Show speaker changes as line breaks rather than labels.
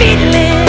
feeling.